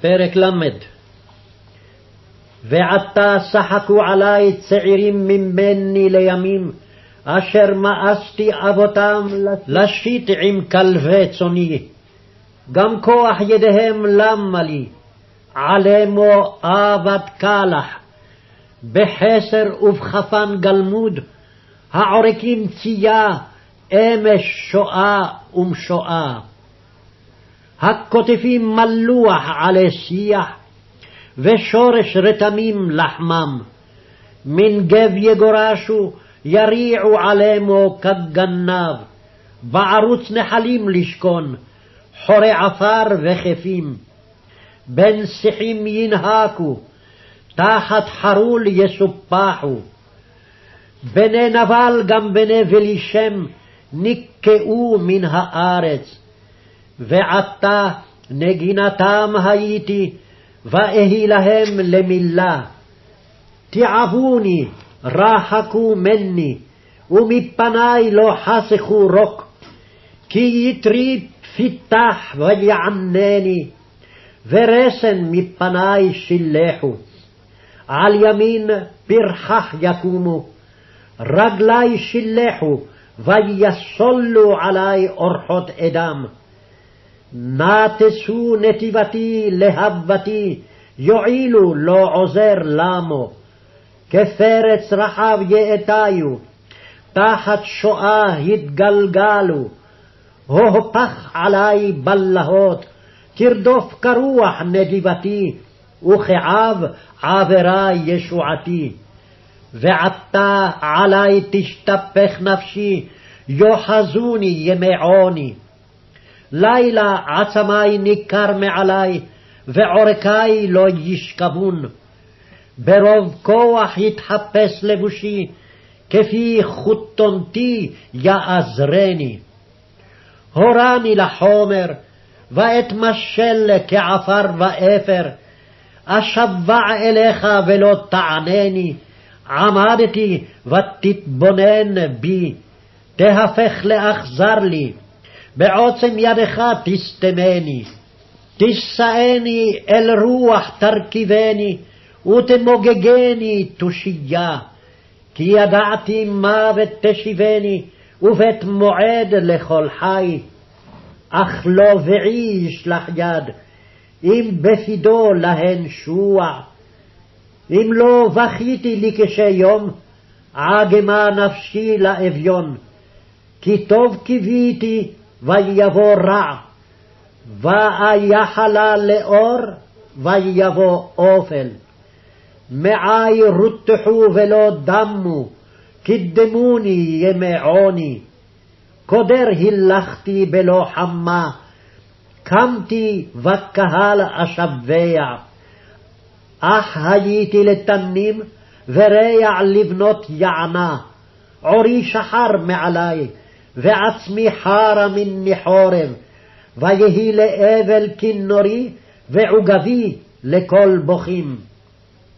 פרק ל. ועתה שחקו עלי צעירים ממני לימים, אשר מאסתי אבותם לשית עם כלבי צאני. גם כוח ידיהם למה לי, עלמו אבד קלח, בחסר ובחפן גלמוד, העורקים צייה, אמש שואה ומשואה. הקוטפים מלוח עלי שיח, ושורש רתמים לחמם. מן גב יגורשו, יריעו עלמו כגנב, בערוץ נחלים לשכון, חורי עפר וכפים. בין שיחים ינהקו, תחת חרול יסופחו. בני נבל גם בני ולישם נקעו מן הארץ. ועתה נגינתם הייתי, ואהי להם למילה. תיעבוני, רחקו מני, ומפני לא חסכו רוק, כי יתרי פיתח ויענני, ורסן מפני שילחו. על ימין פרחח יקומו, רגלי שילחו, ויסולו עלי אורחות אדם. נטשו נתיבתי להבתי, יועילו לא עוזר למו. כפרץ רחב יאטיו, תחת שואה התגלגלו. הופך עלי בלהות, תרדוף כרוח נדיבתי, וכעב עברה ישועתי. ועתה עלי תשתפך נפשי, יאחזוני ימי עוני. לילה עצמי ניכר מעלי, ועורקי לא ישכבון. ברוב כוח יתחפש לבושי, כפי חותונתי יעזרני. הורני לחומר, ואתמשל כעפר ואפר, אשבע אליך ולא תענני, עמדתי ותתבונן בי, תהפך לאכזר לי. בעוצם ידך תסתמני. תישאני אל רוח תרכיבני, ותמוגגני תושייה. כי ידעתי מוות תשיבני, ובית מועד לכל חי. אך לא ועי ישלח יד, אם בפידו להן שוע. אם לא בכיתי לי קשה יום, עגמה נפשי לאביון. כי טוב קיוויתי, ויבוא רע, ואייחלה לאור, ויבוא אופל. מעי רותחו ולא דמו, קידמוני ימי עוני. קודר הילכתי בלא חמה, קמתי וקהל אשבע. אך הייתי לתנים, ורע לבנות יענה. עורי שחר מעלי, ועצמי חרא מני חורב, ויהי לאבל כינורי, ועוגבי לכל בוכים.